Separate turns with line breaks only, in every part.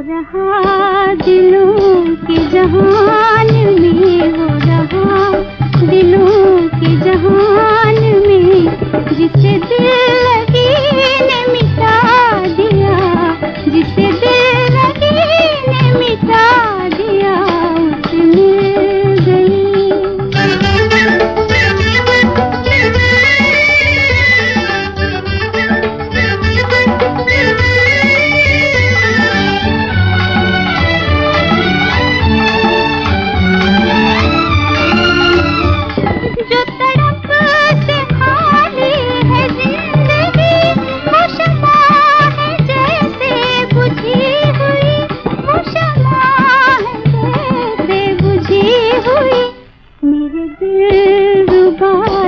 रहा दिलों के जहान।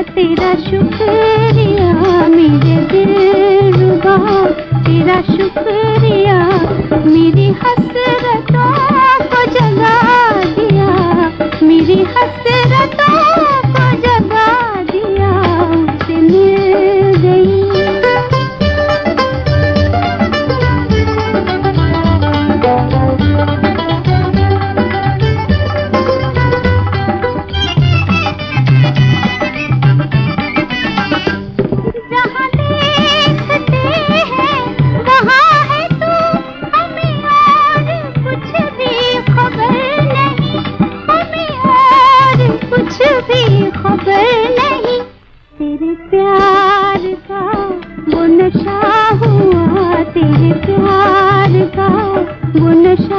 तेरा शुक्रिया मेरे दिल रुबा तेरा शुक्रिया मेरी हसरतों गुनश